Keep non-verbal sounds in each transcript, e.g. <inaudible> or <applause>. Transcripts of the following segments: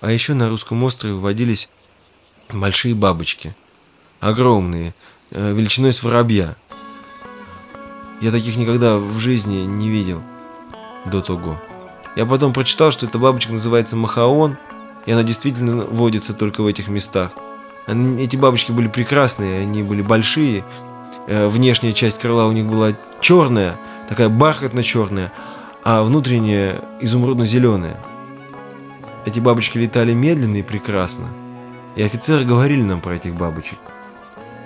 А еще на русском острове водились большие бабочки. Огромные, э, величиной с воробья. Я таких никогда в жизни не видел до того. Я потом прочитал, что эта бабочка называется махаон, и она действительно водится только в этих местах. Эти бабочки были прекрасные, они были большие. Э, внешняя часть крыла у них была черная, такая бархатно-черная, а внутренняя изумрудно-зеленая. Эти бабочки летали медленно и прекрасно. И офицеры говорили нам про этих бабочек.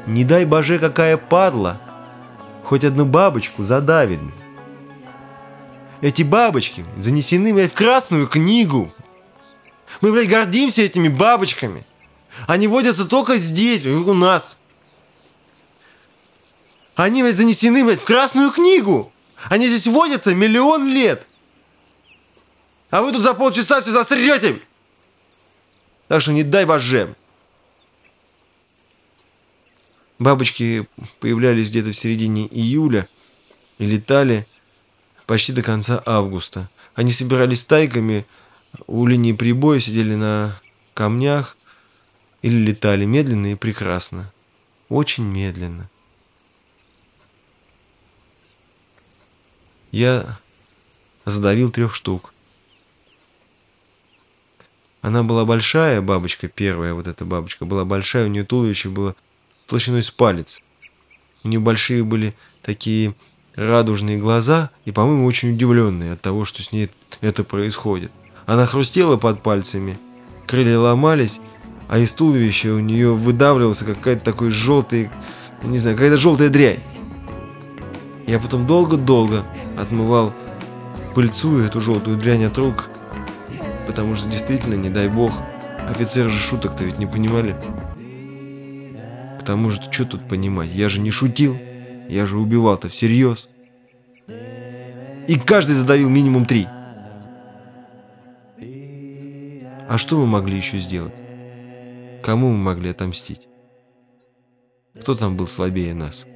«Не дай боже, какая падла! Хоть одну бабочку задавит!» Эти бабочки занесены, блядь, в красную книгу. Мы, блядь, гордимся этими бабочками. Они водятся только здесь, блядь, у нас. Они, блядь, занесены, блядь, в красную книгу. Они здесь водятся миллион лет. А вы тут за полчаса все засрете. Так что не дай боже. Бабочки появлялись где-то в середине июля и летали почти до конца августа. Они собирались тайками у линии прибоя, сидели на камнях или летали медленно и прекрасно. Очень медленно. Я задавил трех штук. Она была большая, бабочка первая, вот эта бабочка была большая, у нее туловище было толщиной с палец. У нее большие были такие радужные глаза и, по-моему, очень удивленные от того, что с ней это происходит. Она хрустела под пальцами, крылья ломались, а из туловища у нее выдавливался какая-то такой желтый, не знаю, какая-то желтая дрянь. Я потом долго-долго отмывал пыльцу эту желтую дрянь от рук, потому что действительно, не дай бог, офицеры же шуток-то ведь не понимали. К тому же, что тут понимать, я же не шутил. Я же убивал-то всерьез. И каждый задавил минимум три. А что мы могли еще сделать? Кому мы могли отомстить? Кто там был слабее нас?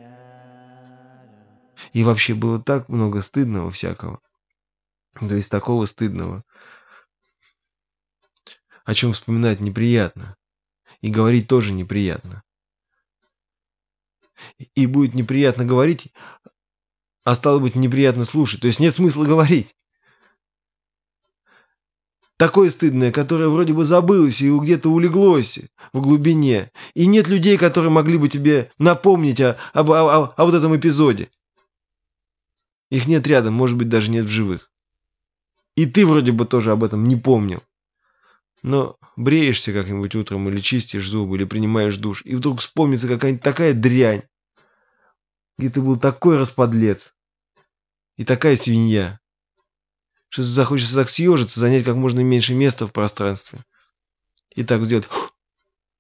И вообще было так много стыдного всякого. То есть такого стыдного, о чем вспоминать неприятно. И говорить тоже неприятно и будет неприятно говорить, а стало быть неприятно слушать. То есть нет смысла говорить. Такое стыдное, которое вроде бы забылось и где-то улеглось в глубине. И нет людей, которые могли бы тебе напомнить о, о, о, о вот этом эпизоде. Их нет рядом, может быть, даже нет в живых. И ты вроде бы тоже об этом не помнил. Но бреешься как-нибудь утром или чистишь зубы, или принимаешь душ, и вдруг вспомнится какая-нибудь такая дрянь, где ты был такой расподлец и такая свинья, что захочется так съежиться, занять как можно меньше места в пространстве. И так сделать,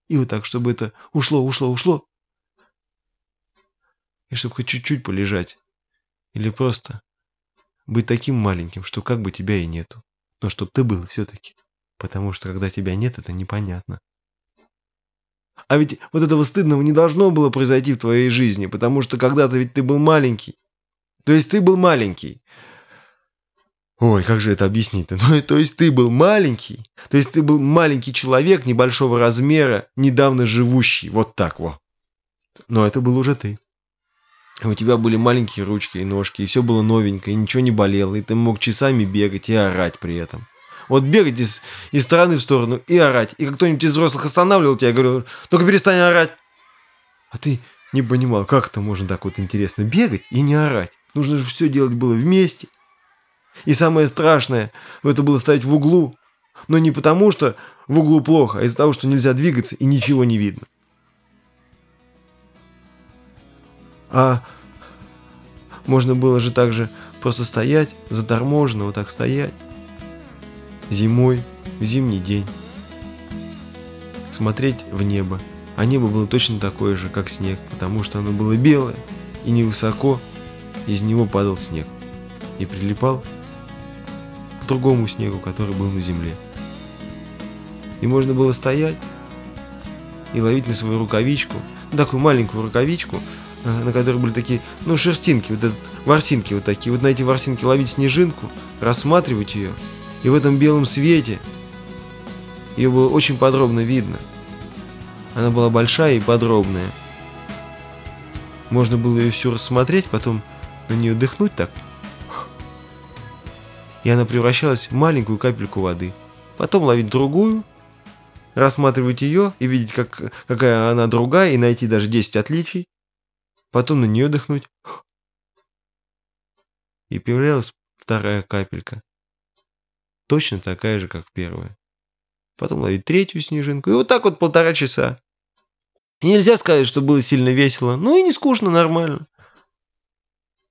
и вот так, чтобы это ушло, ушло, ушло. И чтобы хоть чуть-чуть полежать. Или просто быть таким маленьким, что как бы тебя и нету. Но чтоб ты был все-таки. Потому что когда тебя нет, это непонятно. А ведь вот этого стыдного не должно было произойти в твоей жизни, потому что когда-то ведь ты был маленький. То есть ты был маленький. Ой, как же это объяснить-то? <laughs> Ну, то есть ты был маленький, то есть ты был маленький человек небольшого размера, недавно живущий, вот так вот. Но это был уже ты. У тебя были маленькие ручки и ножки, и все было новенькое, и ничего не болело, и ты мог часами бегать и орать при этом. Вот бегать из, из стороны в сторону и орать. И как кто-нибудь из взрослых останавливал тебя, говорил, только перестань орать. А ты не понимал, как это можно так вот интересно бегать и не орать. Нужно же все делать было вместе. И самое страшное, это было стоять в углу. Но не потому, что в углу плохо, а из-за того, что нельзя двигаться и ничего не видно. А можно было же также просто стоять, заторможенно вот так стоять зимой, в зимний день. Смотреть в небо, а небо было точно такое же, как снег, потому что оно было белое и невысоко, из него падал снег и прилипал к другому снегу, который был на земле. И можно было стоять и ловить на свою рукавичку, такую маленькую рукавичку, э, на которой были такие, ну, шерстинки, вот этот, ворсинки вот такие. Вот на эти ворсинки ловить снежинку, рассматривать ее – и в этом белом свете Ее было очень подробно видно. Она была большая и подробная. Можно было ее всю рассмотреть, потом на нее дыхнуть так. И она превращалась в маленькую капельку воды. Потом ловить другую, рассматривать ее и видеть, как, какая она другая, и найти даже 10 отличий. Потом на нее дыхнуть. И появлялась вторая капелька. Точно такая же, как первая. Потом ловить третью снежинку. И вот так вот полтора часа. И нельзя сказать, что было сильно весело. Ну и не скучно, нормально.